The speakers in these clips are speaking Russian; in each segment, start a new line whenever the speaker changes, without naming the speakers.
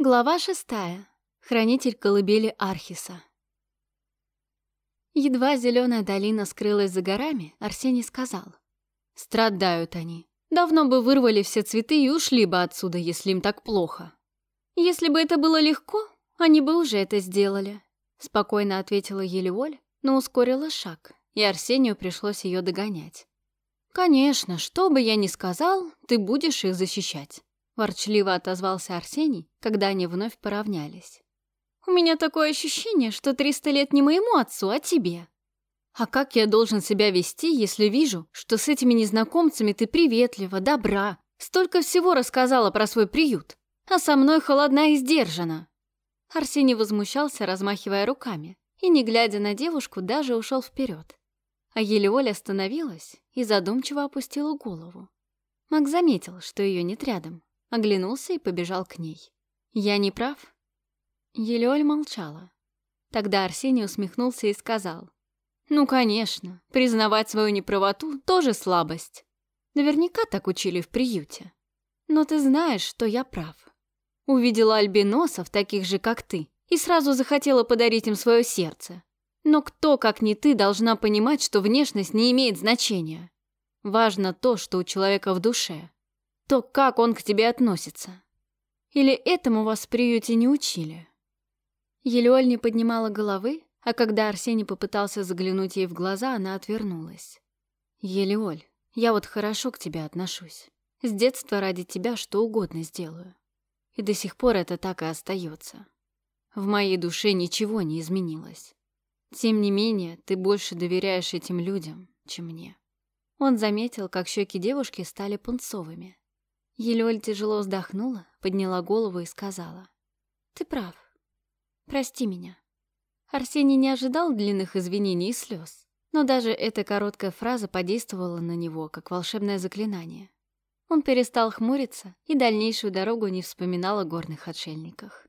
Глава шестая. Хранитель колыбели Архиса. Едва зеленая долина скрылась за горами, Арсений сказал. «Страдают они. Давно бы вырвали все цветы и ушли бы отсюда, если им так плохо». «Если бы это было легко, они бы уже это сделали», — спокойно ответила Елеоль, но ускорила шаг, и Арсению пришлось ее догонять. «Конечно, что бы я ни сказал, ты будешь их защищать». Ворчливо отозвался Арсений, когда они вновь поравнялись. «У меня такое ощущение, что триста лет не моему отцу, а тебе. А как я должен себя вести, если вижу, что с этими незнакомцами ты приветлива, добра, столько всего рассказала про свой приют, а со мной холодна и сдержана?» Арсений возмущался, размахивая руками, и, не глядя на девушку, даже ушел вперед. А Елеоль остановилась и задумчиво опустила голову. Мак заметил, что ее нет рядом, оглянулся и побежал к ней. «Я не прав?» Елеоль молчала. Тогда Арсений усмехнулся и сказал. «Ну, конечно, признавать свою неправоту тоже слабость. Наверняка так учили в приюте. Но ты знаешь, что я прав. Увидела альбиносов, таких же, как ты, и сразу захотела подарить им свое сердце. Но кто, как не ты, должна понимать, что внешность не имеет значения? Важно то, что у человека в душе то как он к тебе относится. Или этому вас в приюте не учили?» Елеоль не поднимала головы, а когда Арсений попытался заглянуть ей в глаза, она отвернулась. «Елеоль, я вот хорошо к тебе отношусь. С детства ради тебя что угодно сделаю. И до сих пор это так и остается. В моей душе ничего не изменилось. Тем не менее, ты больше доверяешь этим людям, чем мне». Он заметил, как щеки девушки стали пунцовыми. Елёль тяжело вздохнула, подняла голову и сказала. «Ты прав. Прости меня». Арсений не ожидал длинных извинений и слез, но даже эта короткая фраза подействовала на него, как волшебное заклинание. Он перестал хмуриться и дальнейшую дорогу не вспоминал о горных отшельниках.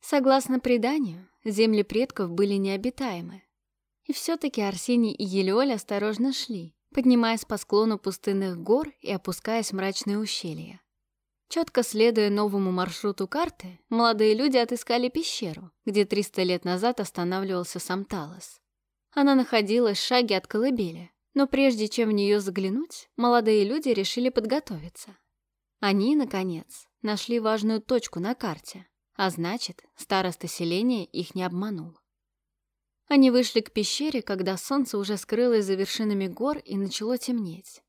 Согласно преданию, земли предков были необитаемы. И все-таки Арсений и Елеоль осторожно шли, поднимаясь по склону пустынных гор и опускаясь в мрачные ущелья. Четко следуя новому маршруту карты, молодые люди отыскали пещеру, где 300 лет назад останавливался сам Талос. Она находилась в шаге от колыбели, но прежде чем в нее заглянуть, молодые люди решили подготовиться. Они, наконец, нашли важную точку на карте, а значит, староста селения их не обманул. Они вышли к пещере, когда солнце уже скрылось за вершинами гор и начало темнеть.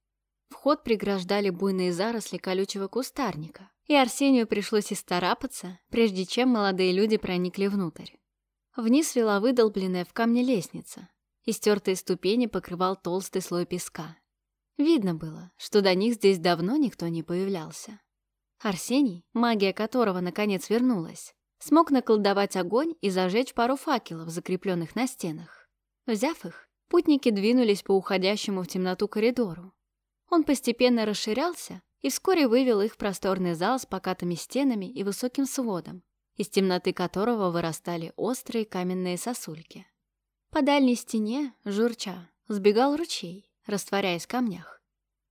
Вход преграждали буйные заросли колючего кустарника, и Арсению пришлось истарапаться, прежде чем молодые люди проникли внутрь. Вниз вела выдолбленная в камне лестница, и стертые ступени покрывал толстый слой песка. Видно было, что до них здесь давно никто не появлялся. Арсений, магия которого наконец вернулась, смог наколдовать огонь и зажечь пару факелов, закрепленных на стенах. Взяв их, путники двинулись по уходящему в темноту коридору. Он постепенно расширялся и вскоре вывел их в просторный зал с покатыми стенами и высоким сводом, из темноты которого вырастали острые каменные сосульки. По дальней стене, журча, сбегал ручей, растворяясь в камнях.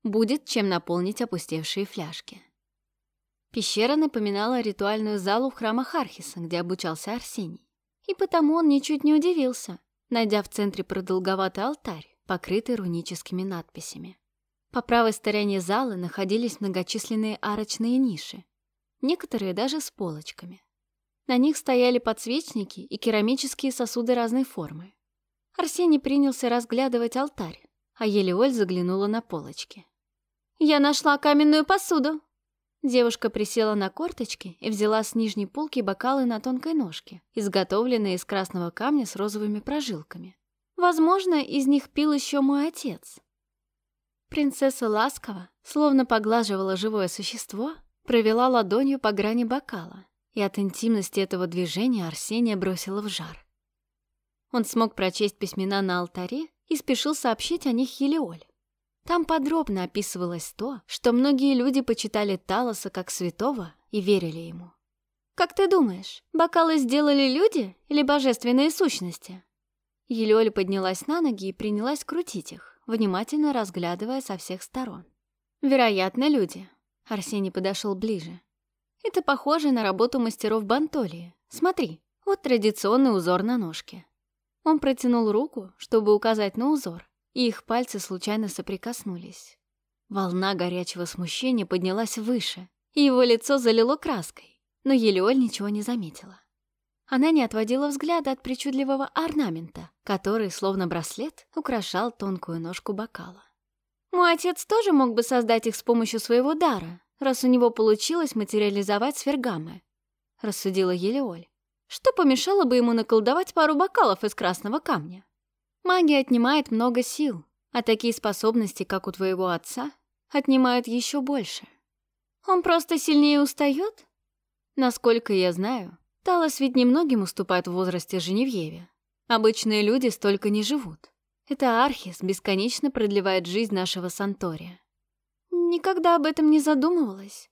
Будет чем наполнить опустевшие фляжки. Пещера напоминала ритуальную залу в храмах Архиса, где обучался Арсений. И потому он ничуть не удивился, найдя в центре продолговатый алтарь, покрытый руническими надписями. По правой стороне зала находились многочисленные арочные ниши, некоторые даже с полочками. На них стояли подсвечники и керамические сосуды разной формы. Арсений принялся разглядывать алтарь, а Елеоль заглянула на полочки. «Я нашла каменную посуду!» Девушка присела на корточки и взяла с нижней полки бокалы на тонкой ножке, изготовленные из красного камня с розовыми прожилками. Возможно, из них пил еще мой отец. Принцесса ласково, словно поглаживала живое существо, провела ладонью по грани бокала, и от интимности этого движения Арсения бросила в жар. Он смог прочесть письмена на алтаре и спешил сообщить о них Хелиоль. Там подробно описывалось то, что многие люди почитали Талоса как святого и верили ему. «Как ты думаешь, бокалы сделали люди или божественные сущности?» Елёля поднялась на ноги и принялась крутить их, внимательно разглядывая со всех сторон. «Вероятно, люди». Арсений подошел ближе. Это похоже на работу мастеров Бантолии. Смотри, вот традиционный узор на ножке. Он протянул руку, чтобы указать на узор, и их пальцы случайно соприкоснулись. Волна горячего смущения поднялась выше, и его лицо залило краской, но Елеоль ничего не заметила. Она не отводила взгляда от причудливого орнамента, который, словно браслет, украшал тонкую ножку бокала. «Мой отец тоже мог бы создать их с помощью своего дара, раз у него получилось материализовать сфергамы», — рассудила Елеоль. «Что помешало бы ему наколдовать пару бокалов из красного камня? Магия отнимает много сил, а такие способности, как у твоего отца, отнимают еще больше. Он просто сильнее устает? Насколько я знаю, Талос ведь немногим уступает в возрасте Женевьеве. Обычные люди столько не живут. Это Архис бесконечно продлевает жизнь нашего Сантория. Никогда об этом не задумывалась.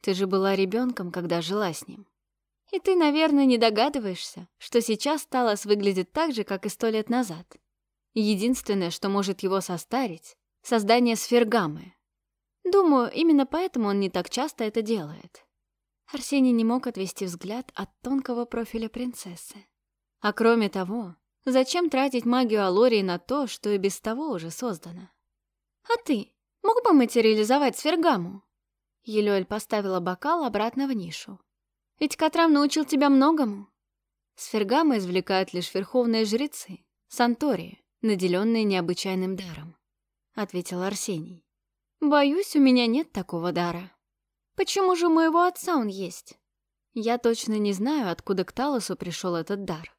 Ты же была ребенком, когда жила с ним. И ты, наверное, не догадываешься, что сейчас Талос выглядит так же, как и сто лет назад. Единственное, что может его состарить — создание сфергамы. Думаю, именно поэтому он не так часто это делает. Арсений не мог отвести взгляд от тонкого профиля принцессы. А кроме того, зачем тратить магию Алории на то, что и без того уже создано? «А ты мог бы материализовать свергаму?» Елёль поставила бокал обратно в нишу. «Ведь Катрам научил тебя многому». Сфергамы извлекают лишь верховные жрецы, Сантории, наделенные необычайным даром, — ответил Арсений. «Боюсь, у меня нет такого дара». Почему же у моего отца он есть? Я точно не знаю, откуда к Талосу пришел этот дар.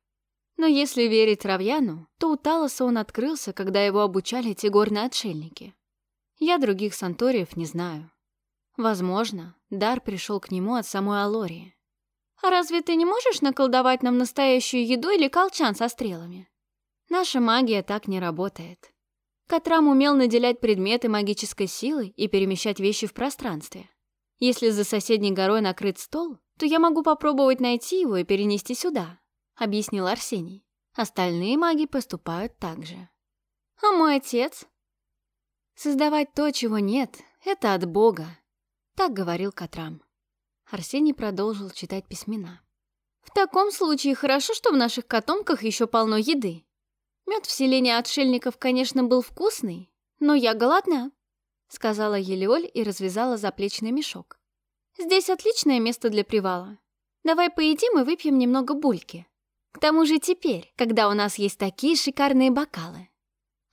Но если верить Равьяну, то у Талоса он открылся, когда его обучали те горные отшельники. Я других санториев не знаю. Возможно, дар пришел к нему от самой Алории. «А разве ты не можешь наколдовать нам настоящую еду или колчан со стрелами?» Наша магия так не работает. Катрам умел наделять предметы магической силой и перемещать вещи в пространстве. Если за соседней горой накрыт стол, то я могу попробовать найти его и перенести сюда», — объяснил Арсений. «Остальные маги поступают так же». «А мой отец?» «Создавать то, чего нет, — это от Бога», — так говорил Катрам. Арсений продолжил читать письмена. «В таком случае хорошо, что в наших котомках еще полно еды. Мед в селении отшельников, конечно, был вкусный, но я голодна». — сказала Елеоль и развязала заплечный мешок. «Здесь отличное место для привала. Давай поедим и выпьем немного бульки. К тому же теперь, когда у нас есть такие шикарные бокалы».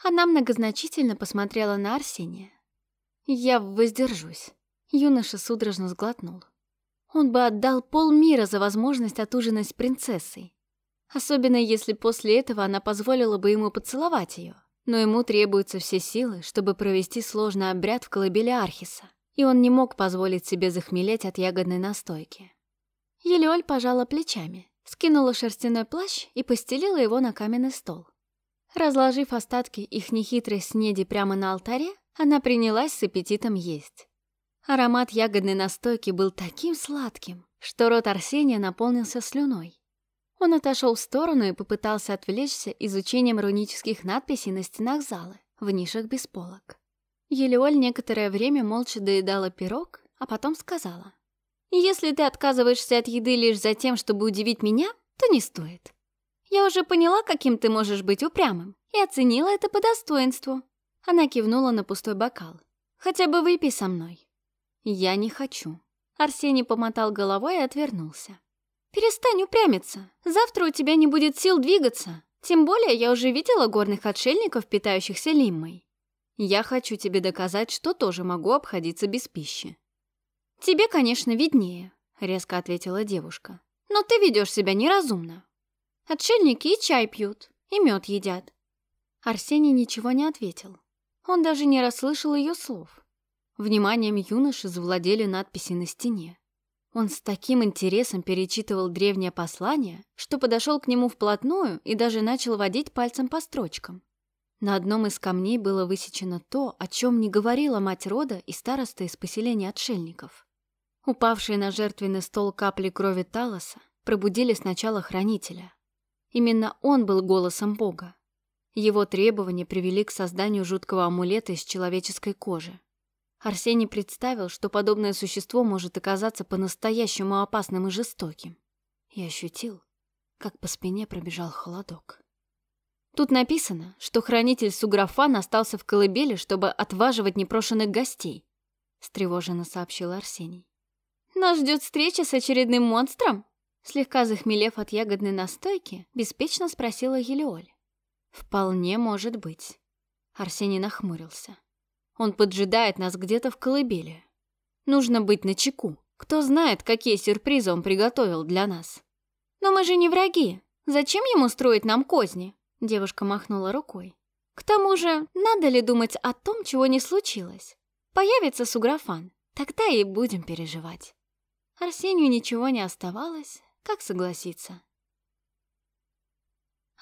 Она многозначительно посмотрела на Арсения. «Я воздержусь». Юноша судорожно сглотнул. Он бы отдал полмира за возможность отужинать с принцессой. Особенно если после этого она позволила бы ему поцеловать ее но ему требуются все силы, чтобы провести сложный обряд в колыбели Архиса, и он не мог позволить себе захмелеть от ягодной настойки. Елеоль пожала плечами, скинула шерстяной плащ и постелила его на каменный стол. Разложив остатки их нехитрой снеди прямо на алтаре, она принялась с аппетитом есть. Аромат ягодной настойки был таким сладким, что рот Арсения наполнился слюной. Он отошел в сторону и попытался отвлечься изучением рунических надписей на стенах зала, в нишах без полок. Елеоль некоторое время молча доедала пирог, а потом сказала. «Если ты отказываешься от еды лишь за тем, чтобы удивить меня, то не стоит. Я уже поняла, каким ты можешь быть упрямым, и оценила это по достоинству». Она кивнула на пустой бокал. «Хотя бы выпей со мной». «Я не хочу». Арсений помотал головой и отвернулся. «Перестань упрямиться. Завтра у тебя не будет сил двигаться. Тем более я уже видела горных отшельников, питающихся лиммой. Я хочу тебе доказать, что тоже могу обходиться без пищи». «Тебе, конечно, виднее», — резко ответила девушка. «Но ты ведешь себя неразумно. Отшельники и чай пьют, и мед едят». Арсений ничего не ответил. Он даже не расслышал ее слов. Вниманием юноши завладели надписи на стене. Он с таким интересом перечитывал древнее послание, что подошел к нему вплотную и даже начал водить пальцем по строчкам. На одном из камней было высечено то, о чем не говорила мать рода и староста из поселения отшельников. Упавшие на жертвенный стол капли крови Талоса пробудили сначала хранителя. Именно он был голосом Бога. Его требования привели к созданию жуткого амулета из человеческой кожи. Арсений представил, что подобное существо может оказаться по-настоящему опасным и жестоким. И ощутил, как по спине пробежал холодок. Тут написано, что хранитель Суграфан остался в колыбели, чтобы отваживать непрошенных гостей, встревоженно сообщил Арсений. Нас ждет встреча с очередным монстром? Слегка захмелев от ягодной настойки, беспечно спросила Елеоль. Вполне может быть. Арсений нахмурился. Он поджидает нас где-то в колыбели. Нужно быть начеку. Кто знает, какие сюрпризы он приготовил для нас. Но мы же не враги. Зачем ему строить нам козни? Девушка махнула рукой. К тому же, надо ли думать о том, чего не случилось? Появится суграфан, тогда и будем переживать. Арсению ничего не оставалось, как согласиться.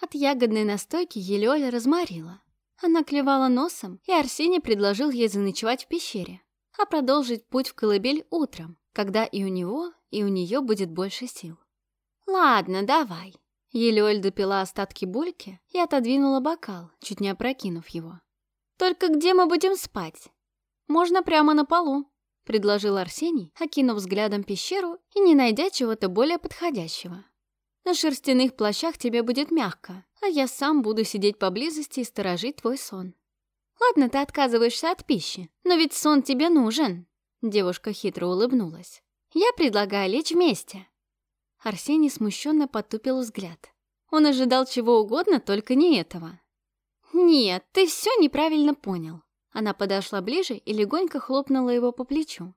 От ягодной настойки Елёля разморила. Она клевала носом, и Арсений предложил ей заночевать в пещере, а продолжить путь в колыбель утром, когда и у него, и у нее будет больше сил. «Ладно, давай». Елёль допила остатки бульки и отодвинула бокал, чуть не опрокинув его. «Только где мы будем спать?» «Можно прямо на полу», — предложил Арсений, окинув взглядом пещеру и не найдя чего-то более подходящего. «На шерстяных плащах тебе будет мягко, а я сам буду сидеть поблизости и сторожить твой сон». «Ладно, ты отказываешься от пищи, но ведь сон тебе нужен», — девушка хитро улыбнулась. «Я предлагаю лечь вместе». Арсений смущенно потупил взгляд. Он ожидал чего угодно, только не этого. «Нет, ты все неправильно понял», она подошла ближе и легонько хлопнула его по плечу.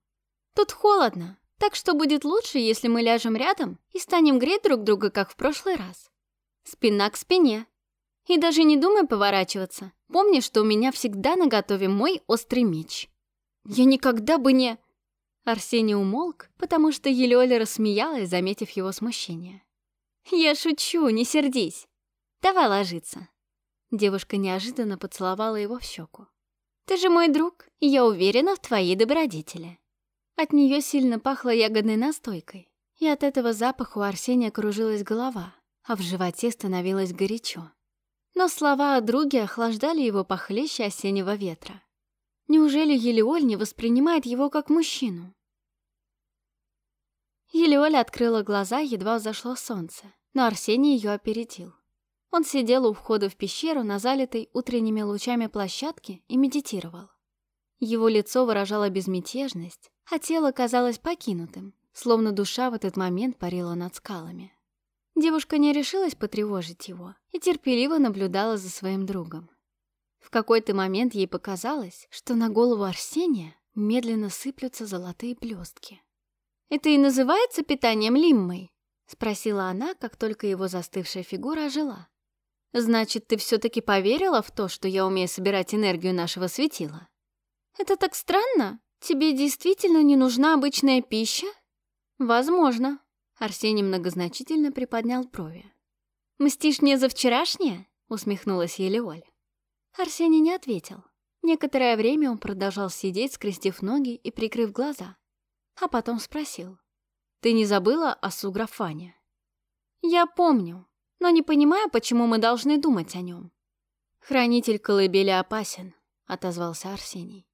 «Тут холодно, так что будет лучше, если мы ляжем рядом и станем греть друг друга, как в прошлый раз. Спина к спине. И даже не думай поворачиваться. Помни, что у меня всегда наготове мой острый меч. Я никогда бы не...» Арсений умолк, потому что Елеоля рассмеялась, заметив его смущение. «Я шучу, не сердись. Давай ложиться». Девушка неожиданно поцеловала его в щеку. Ты же мой друг, и я уверена в твоей добродетели». От нее сильно пахло ягодной настойкой, и от этого запаха у Арсения кружилась голова, а в животе становилось горячо. Но слова о друге охлаждали его похлеще осеннего ветра. Неужели Елеоль не воспринимает его как мужчину? Елеоль открыла глаза, едва взошло солнце, но Арсений ее опередил. Он сидел у входа в пещеру на залитой утренними лучами площадке и медитировал. Его лицо выражало безмятежность, а тело казалось покинутым, словно душа в этот момент парила над скалами. Девушка не решилась потревожить его и терпеливо наблюдала за своим другом. В какой-то момент ей показалось, что на голову Арсения медленно сыплются золотые блестки. «Это и называется питанием лиммой?» — спросила она, как только его застывшая фигура ожила. Значит, ты все-таки поверила в то, что я умею собирать энергию нашего светила? Это так странно. Тебе действительно не нужна обычная пища? Возможно. Арсений многозначительно приподнял брови. «Мстишь мне за вчерашнее?» — усмехнулась Елеоль. Арсений не ответил. Некоторое время он продолжал сидеть, скрестив ноги и прикрыв глаза. А потом спросил. «Ты не забыла о Суграфане?» «Я помню но не понимаю, почему мы должны думать о нем. «Хранитель колыбели опасен», — отозвался Арсений.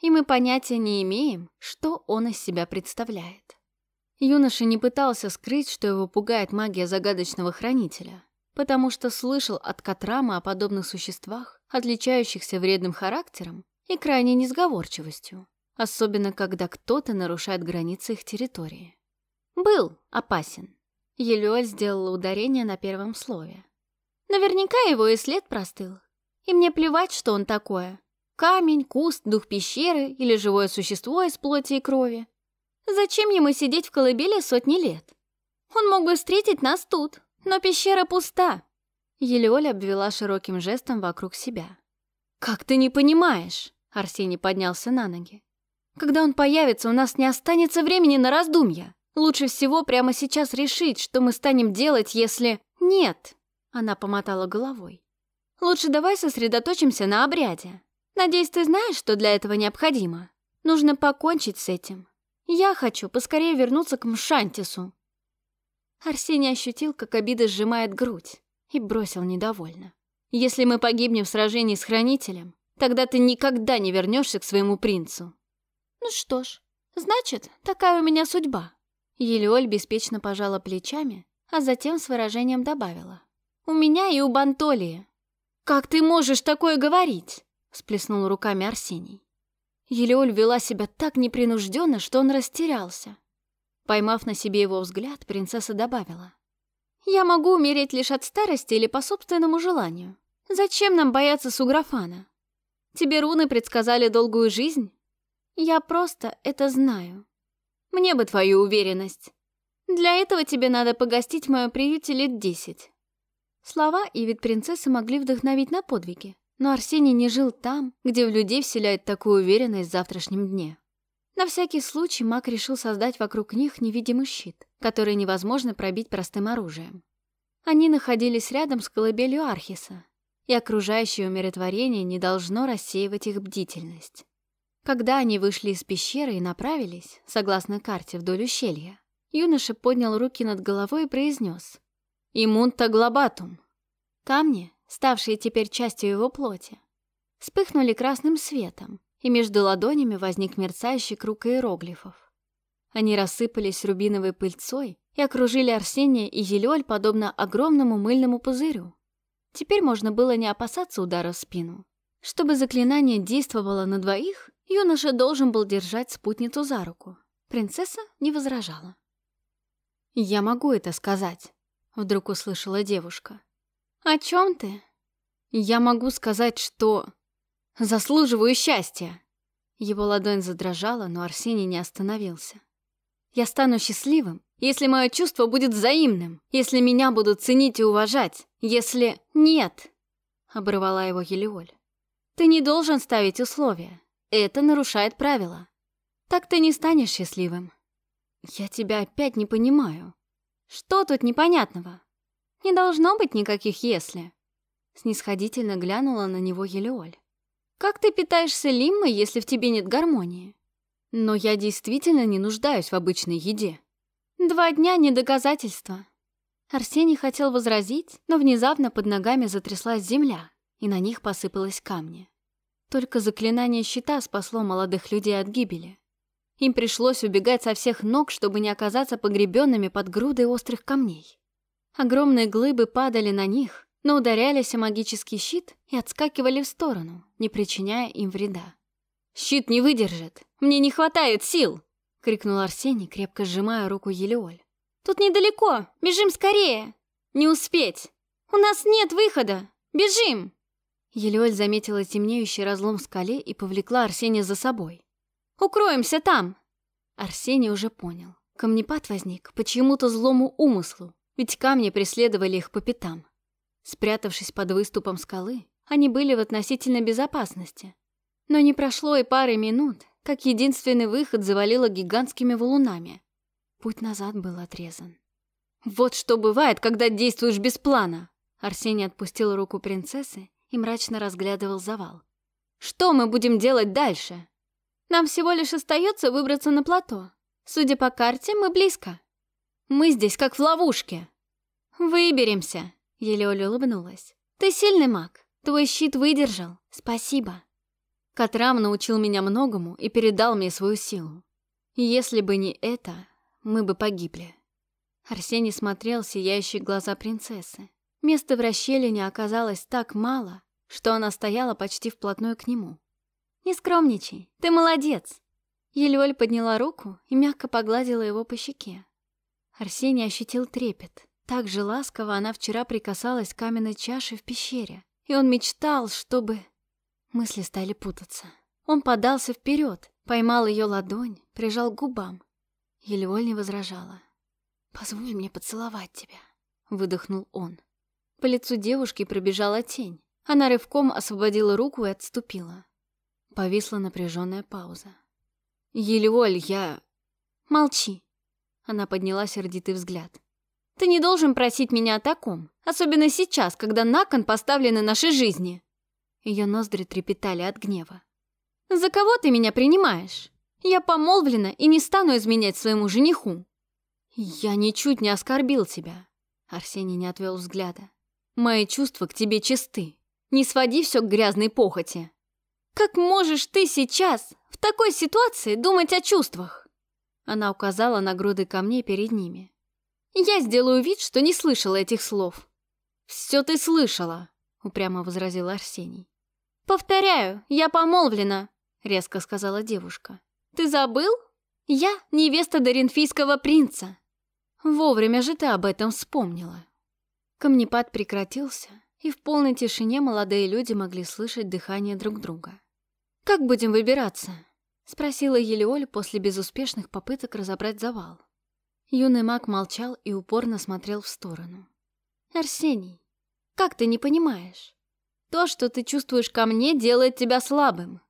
«И мы понятия не имеем, что он из себя представляет». Юноша не пытался скрыть, что его пугает магия загадочного хранителя, потому что слышал от Катрама о подобных существах, отличающихся вредным характером и крайней несговорчивостью, особенно когда кто-то нарушает границы их территории. Был опасен, Елёль сделала ударение на первом слове. Наверняка его и след простыл. И мне плевать, что он такое. Камень, куст, дух пещеры или живое существо из плоти и крови. Зачем ему сидеть в колыбели сотни лет? Он мог бы встретить нас тут, но пещера пуста. Елеоль обвела широким жестом вокруг себя. «Как ты не понимаешь?» Арсений поднялся на ноги. «Когда он появится, у нас не останется времени на раздумья. Лучше всего прямо сейчас решить, что мы станем делать, если... Нет, она помотала головой. Лучше давай сосредоточимся на обряде. Надеюсь, ты знаешь, что для этого необходимо. Нужно покончить с этим. Я хочу поскорее вернуться к Мшантису. Арсений ощутил, как обида сжимает грудь, и бросил недовольно. Если мы погибнем в сражении с Хранителем, тогда ты никогда не вернешься к своему принцу. Ну что ж, значит, такая у меня судьба. Елеоль беспечно пожала плечами, а затем с выражением добавила. У меня и у Бантолии. Как ты можешь такое говорить? Сплеснул руками Арсений. Елеоль вела себя так непринужденно, что он растерялся. Поймав на себе его взгляд, принцесса добавила. «Я могу умереть лишь от старости или по собственному желанию. Зачем нам бояться Суграфана? Тебе руны предсказали долгую жизнь? Я просто это знаю. Мне бы твою уверенность. Для этого тебе надо погостить в моем приюте лет десять». Слова и вид принцессы могли вдохновить на подвиги, но Арсений не жил там, где в людей вселяет такую уверенность в завтрашнем дне. На всякий случай маг решил создать вокруг них невидимый щит, который невозможно пробить простым оружием. Они находились рядом с колыбелью Архиса, и окружающее умиротворение не должно рассеивать их бдительность. Когда они вышли из пещеры и направились, согласно карте, вдоль ущелья, юноша поднял руки над головой и произнес «Имунта глобатум». Камни, ставшие теперь частью его плоти, вспыхнули красным светом, и между ладонями возник мерцающий круг иероглифов. Они рассыпались рубиновой пыльцой и окружили Арсения и Елёль подобно огромному мыльному пузырю. Теперь можно было не опасаться удара в спину. Чтобы заклинание действовало на двоих, юноша должен был держать спутницу за руку. Принцесса не возражала. «Я могу это сказать», — вдруг услышала девушка. «О чем ты?» «Я могу сказать, что...» Заслуживаю счастья!» Его ладонь задрожала, но Арсений не остановился. «Я стану счастливым, если мое чувство будет взаимным, если меня будут ценить и уважать, если... Нет!» Обрывала его Елеоль. «Ты не должен ставить условия. Это нарушает правила. Так ты не станешь счастливым». «Я тебя опять не понимаю». «Что тут непонятного? Не должно быть никаких «если». Снисходительно глянула на него Елеоль. Как ты питаешься лиммой, если в тебе нет гармонии? Но я действительно не нуждаюсь в обычной еде. Два дня — не доказательство. Арсений хотел возразить, но внезапно под ногами затряслась земля, и на них посыпалось камни. Только заклинание щита спасло молодых людей от гибели. Им пришлось убегать со всех ног, чтобы не оказаться погребенными под грудой острых камней. Огромные глыбы падали на них, но ударялись о магический щит и отскакивали в сторону, не причиняя им вреда. «Щит не выдержит! Мне не хватает сил!» — крикнул Арсений, крепко сжимая руку Елеоль. «Тут недалеко! Бежим скорее! Не успеть! У нас нет выхода! Бежим!» Елеоль заметила темнеющий разлом в скале и повлекла Арсения за собой. «Укроемся там!» Арсений уже понял. Камнепад возник по чьему-то злому умыслу, ведь камни преследовали их по пятам. Спрятавшись под выступом скалы, они были в относительной безопасности. Но не прошло и пары минут, как единственный выход завалило гигантскими валунами. Путь назад был отрезан. «Вот что бывает, когда действуешь без плана!» Арсений отпустил руку принцессы и мрачно разглядывал завал. «Что мы будем делать дальше?» «Нам всего лишь остается выбраться на плато. Судя по карте, мы близко. Мы здесь как в ловушке. Выберемся!» Елеоля улыбнулась. «Ты сильный маг. Твой щит выдержал. Спасибо». Катрам научил меня многому и передал мне свою силу. Если бы не это, мы бы погибли. Арсений смотрел сияющие глаза принцессы. Места в расщелине оказалось так мало, что она стояла почти вплотную к нему. «Не скромничай, ты молодец!» Елёль подняла руку и мягко погладила его по щеке. Арсений ощутил трепет. Так же ласково она вчера прикасалась к каменной чаше в пещере, и он мечтал, чтобы... Мысли стали путаться. Он подался вперед, поймал ее ладонь, прижал к губам. Елеоль не возражала. «Позволь мне поцеловать тебя», — выдохнул он. По лицу девушки пробежала тень. Она рывком освободила руку и отступила. Повисла напряженная пауза. «Елеоль, я...» «Молчи!» Она подняла сердитый взгляд. Ты не должен просить меня о таком, особенно сейчас, когда на кон поставлены наши жизни». Ее ноздри трепетали от гнева. «За кого ты меня принимаешь? Я помолвлена и не стану изменять своему жениху». «Я ничуть не оскорбил тебя», — Арсений не отвел взгляда. «Мои чувства к тебе чисты. Не своди все к грязной похоти». Как можешь ты сейчас, в такой ситуации, думать о чувствах?» Она указала на груды камней перед ними. «Я сделаю вид, что не слышала этих слов». «Все ты слышала», — упрямо возразил Арсений. «Повторяю, я помолвлена», — резко сказала девушка. «Ты забыл? Я невеста Доринфийского принца». «Вовремя же ты об этом вспомнила». Камнепад прекратился, и в полной тишине молодые люди могли слышать дыхание друг друга. «Как будем выбираться?» — спросила Елеоль после безуспешных попыток разобрать завал. Юный маг молчал и упорно смотрел в сторону. «Арсений, как ты не понимаешь? То, что ты чувствуешь ко мне, делает тебя слабым.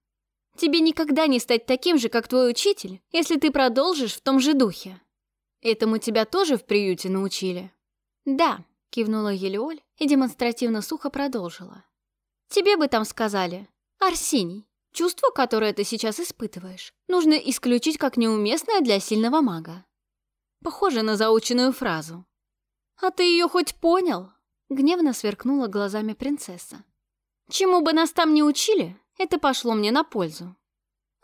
Тебе никогда не стать таким же, как твой учитель, если ты продолжишь в том же духе. Этому тебя тоже в приюте научили?» «Да», — кивнула Елеоль и демонстративно сухо продолжила. «Тебе бы там сказали, Арсений, чувство, которое ты сейчас испытываешь, нужно исключить как неуместное для сильного мага». Похоже на заученную фразу. «А ты ее хоть понял?» — гневно сверкнула глазами принцесса. Чему бы нас там не учили, это пошло мне на пользу.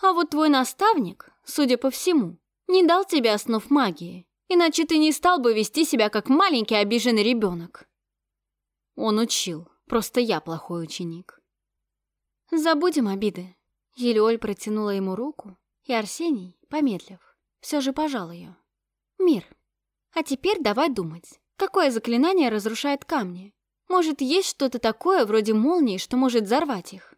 А вот твой наставник, судя по всему, не дал тебе основ магии, иначе ты не стал бы вести себя как маленький обиженный ребенок. Он учил, просто я плохой ученик. Забудем обиды. Елеоль протянула ему руку, и Арсений, помедлив, все же пожал ее. Мир. А теперь давай думать, какое заклинание разрушает камни? Может, есть что-то такое, вроде молнии, что может взорвать их?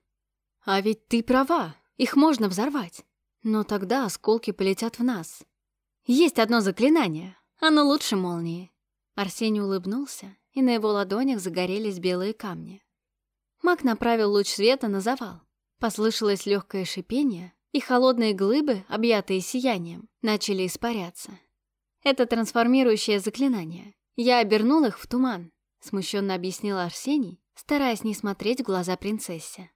А ведь ты права, их можно взорвать. Но тогда осколки полетят в нас. Есть одно заклинание, оно лучше молнии. Арсений улыбнулся, и на его ладонях загорелись белые камни. Маг направил луч света на завал. Послышалось легкое шипение, и холодные глыбы, объятые сиянием, начали испаряться. Это трансформирующее заклинание. Я обернул их в туман, Смущенно объяснил Арсений, стараясь не смотреть в глаза принцессе.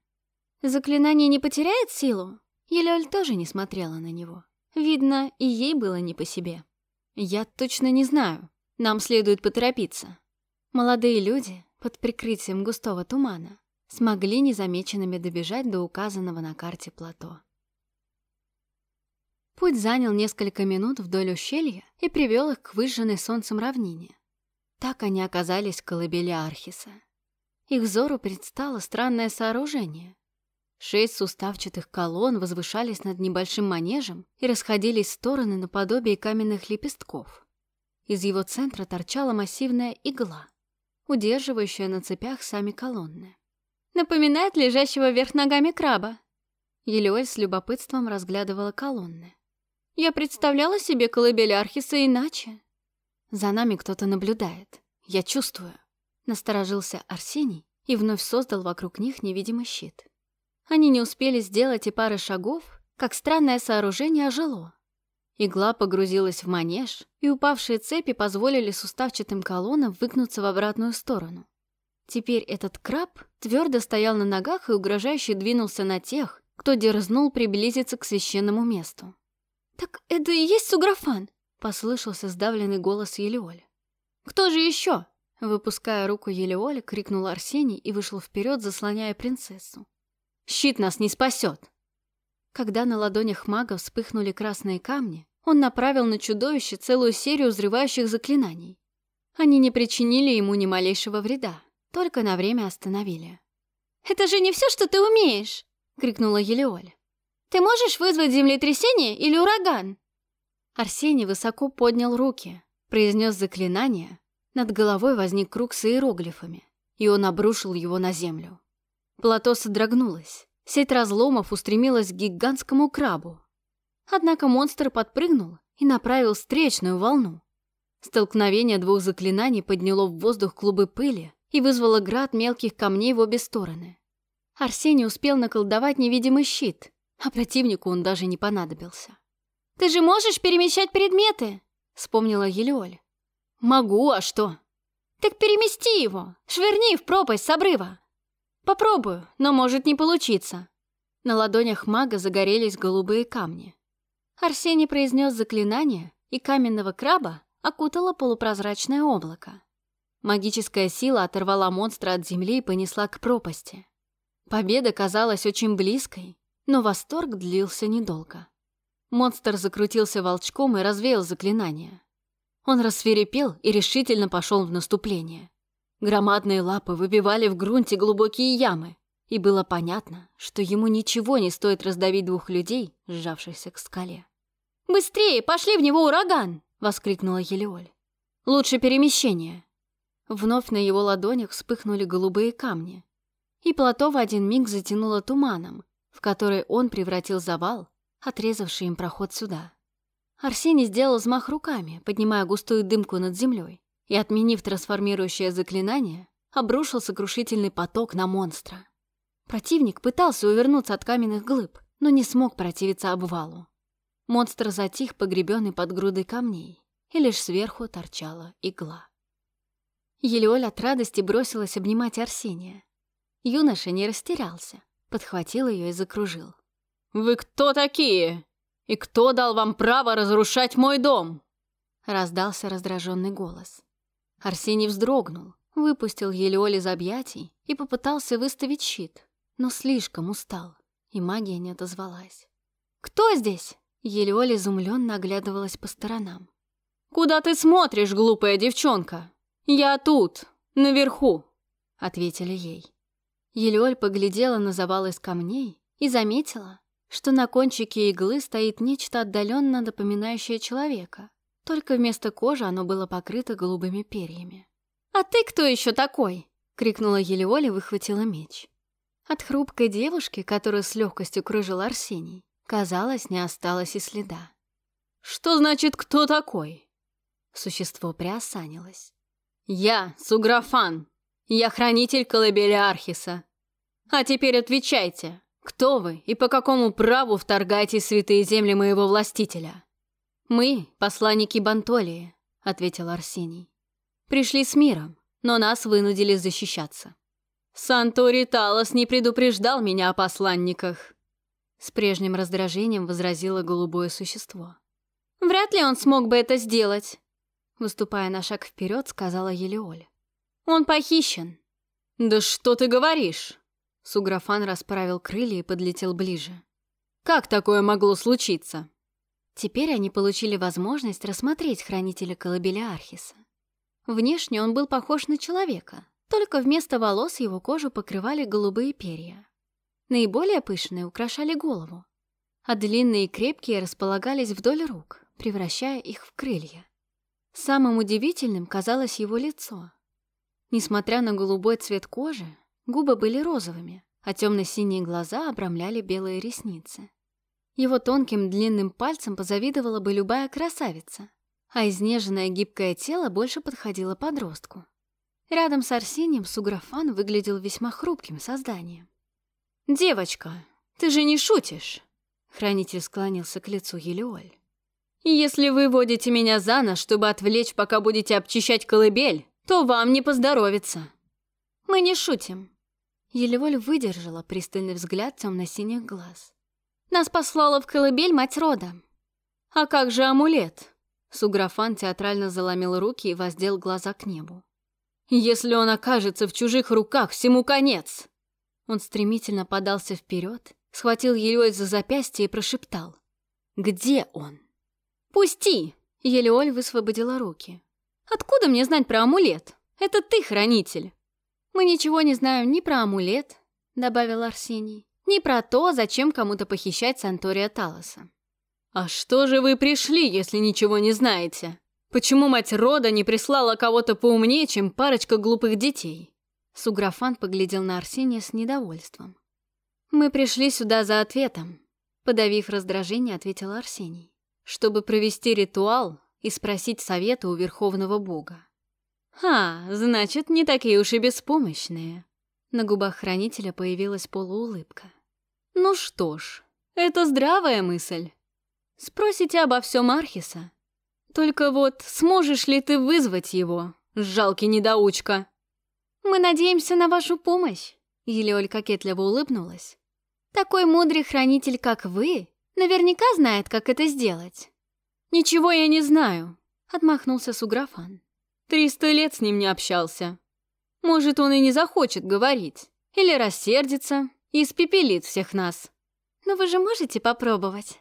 Заклинание не потеряет силу? Елёль тоже не смотрела на него. Видно, и ей было не по себе. Я точно не знаю. Нам следует поторопиться. Молодые люди, под прикрытием густого тумана, смогли незамеченными добежать до указанного на карте плато. Путь занял несколько минут вдоль ущелья и привел их к выжженной солнцем равнине. Так они оказались в колыбели Архиса. Их взору предстало странное сооружение. Шесть суставчатых колонн возвышались над небольшим манежем и расходились в стороны наподобие каменных лепестков. Из его центра торчала массивная игла, удерживающая на цепях сами колонны. «Напоминает лежащего вверх ногами краба», Елеоль с любопытством разглядывала колонны. «Я представляла себе колыбель Архиса иначе. За нами кто-то наблюдает. Я чувствую. Насторожился Арсений и вновь создал вокруг них невидимый щит. Они не успели сделать и пары шагов, как странное сооружение ожило. Игла погрузилась в манеж, и упавшие цепи позволили суставчатым колоннам выгнуться в обратную сторону. Теперь этот краб твердо стоял на ногах и угрожающе двинулся на тех, кто дерзнул приблизиться к священному месту. «Так это и есть Суграфан!» Послышался сдавленный голос Елеоли. «Кто же еще?» Выпуская руку Елеоли, крикнул Арсений и вышел вперед, заслоняя принцессу. «Щит нас не спасет!» Когда на ладонях мага вспыхнули красные камни, он направил на чудовище целую серию взрывающих заклинаний. Они не причинили ему ни малейшего вреда, только на время остановили. «Это же не все, что ты умеешь!» — крикнула Елеоль. «Ты можешь вызвать землетрясение или ураган?» Арсений высоко поднял руки, произнес заклинание, над головой возник круг с иероглифами, и он обрушил его на землю. Плато содрогнулось, сеть разломов устремилась к гигантскому крабу. Однако монстр подпрыгнул и направил встречную волну. Столкновение двух заклинаний подняло в воздух клубы пыли и вызвало град мелких камней в обе стороны. Арсений успел наколдовать невидимый щит, а противнику он даже не понадобился. Ты же можешь перемещать предметы!» — вспомнила Елеоль. «Могу, а что?» «Так перемести его! Швырни в пропасть с обрыва!» «Попробую, но может не получиться». На ладонях мага загорелись голубые камни. Арсений произнес заклинание, и каменного краба окутало полупрозрачное облако. Магическая сила оторвала монстра от земли и понесла к пропасти. Победа казалась очень близкой, но восторг длился недолго. Монстр закрутился волчком и развеял заклинание. Он рассверепел и решительно пошел в наступление. Громадные лапы выбивали в грунте глубокие ямы, и было понятно, что ему ничего не стоит раздавить двух людей, сжавшихся к скале. «Быстрее, пошли в него ураган!» — воскликнула Елеоль. «Лучше перемещение». Вновь на его ладонях вспыхнули голубые камни, и плато в один миг затянуло туманом, в который он превратил завал, отрезавший им проход сюда. Арсений сделал взмах руками, поднимая густую дымку над землей, и, отменив трансформирующее заклинание, обрушил сокрушительный поток на монстра. Противник пытался увернуться от каменных глыб, но не смог противиться обвалу. Монстр затих, погребенный под грудой камней, и лишь сверху торчала игла. Елеоль от радости бросилась обнимать Арсения. Юноша не растерялся, подхватил ее и закружил.
«Вы кто такие? И кто дал вам право разрушать мой дом?»
Раздался раздраженный голос. Арсений вздрогнул, выпустил Елеоль из объятий и попытался выставить щит, но слишком устал, и магия не отозвалась. «Кто здесь?» Елеоль изумленно оглядывалась по сторонам.
«Куда ты смотришь, глупая девчонка? Я тут, наверху», — ответили ей.
Елеоль поглядела на завал из камней и заметила, что на кончике иглы стоит нечто отдаленно напоминающее человека, только вместо кожи оно было покрыто голубыми перьями. «А ты кто еще такой?» — крикнула Елеоль и выхватила меч. От хрупкой девушки, которую с легкостью кружил Арсений, казалось, не осталось и следа.
«Что значит «кто такой»?»
Существо приосанилось.
«Я Суграфан. Я хранитель колыбели Архиса. А теперь отвечайте, кто вы и по какому праву вторгаете святые земли моего властителя?»
«Мы — посланники Бантолии», — ответил Арсений. «Пришли с миром, но нас вынудили защищаться».
«Сантори Талос не предупреждал меня о посланниках», —
с прежним раздражением возразило голубое существо.
«Вряд ли он смог бы это сделать», —
выступая на шаг вперед, сказала Елеоль.
«Он похищен».
«Да что ты говоришь?»
Суграфан расправил крылья и подлетел ближе.
«Как такое могло случиться?»
Теперь они получили возможность рассмотреть хранителя колыбели Архиса. Внешне он был похож на человека, только вместо волос его кожу покрывали голубые перья. Наиболее пышные украшали голову, а длинные и крепкие располагались вдоль рук, превращая их в крылья. Самым удивительным казалось его лицо. Несмотря на голубой цвет кожи, губы были розовыми, а темно-синие глаза обрамляли белые ресницы. Его тонким длинным пальцем позавидовала бы любая красавица, а изнеженное гибкое тело больше подходило подростку. Рядом с Арсением Суграфан выглядел весьма хрупким созданием.
«Девочка, ты же не шутишь?»
Хранитель склонился к лицу Елеоль.
«Если вы водите меня за нос, чтобы отвлечь, пока будете обчищать колыбель, то вам не поздоровится».
«Мы не шутим».
Елеоль выдержала пристальный взгляд темно-синих глаз.
«Нас послала в колыбель мать рода».
«А как же амулет?»
Суграфан театрально заломил руки и воздел глаза к небу.
Если он окажется в чужих руках, всему конец!»
Он стремительно подался вперед, схватил Елеоль за запястье и прошептал. «Где он?»
«Пусти!» — Елеоль высвободила руки. «Откуда мне знать про амулет? Это ты хранитель!»
«Мы ничего не знаем ни про амулет», — добавил Арсений, «ни про то, зачем кому-то похищать Сантория Талоса».
«А что же вы пришли, если ничего не знаете?» Почему мать рода не прислала кого-то поумнее, чем парочка глупых детей?
Суграфан поглядел на Арсения с недовольством. «Мы пришли сюда за ответом», — подавив раздражение, ответил Арсений, «чтобы провести ритуал и спросить совета у Верховного Бога».
«Ха, значит, не такие уж и беспомощные».
На губах хранителя появилась полуулыбка.
«Ну что ж, это здравая мысль. Спросите обо всем Архиса, только вот сможешь ли ты вызвать его, жалкий недоучка?»
«Мы надеемся на вашу помощь», —
Елеоль кокетливо улыбнулась.
«Такой мудрый хранитель, как вы, наверняка знает, как это сделать».
«Ничего я не знаю», —
отмахнулся Суграфан.
«Триста лет с ним не общался. Может, он и не захочет говорить, или рассердится, и испепелит всех нас.
Но вы же можете попробовать.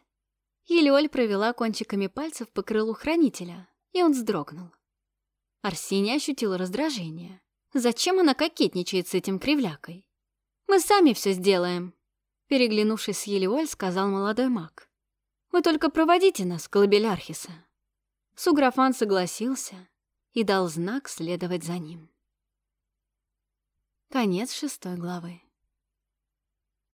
Елеоль провела кончиками пальцев по крылу хранителя, и он вздрогнул. Арсений ощутил раздражение. Зачем она кокетничает с этим кривлякой? «Мы сами все сделаем», — переглянувшись с Елеоль, сказал молодой маг. «Вы только проводите нас, колыбель Архиса». Суграфан согласился и дал знак следовать за ним. Конец шестой главы.